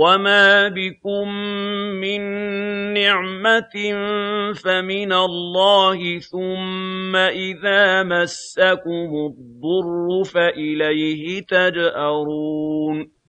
وَمَا بِكُم مِّن نِّعْمَةٍ فَمِنَ اللَّهِ ۖ ثُمَّ إِذَا مَسَّكُمُ الضُّرُّ فَإِلَيْهِ تَجْأَرُونَ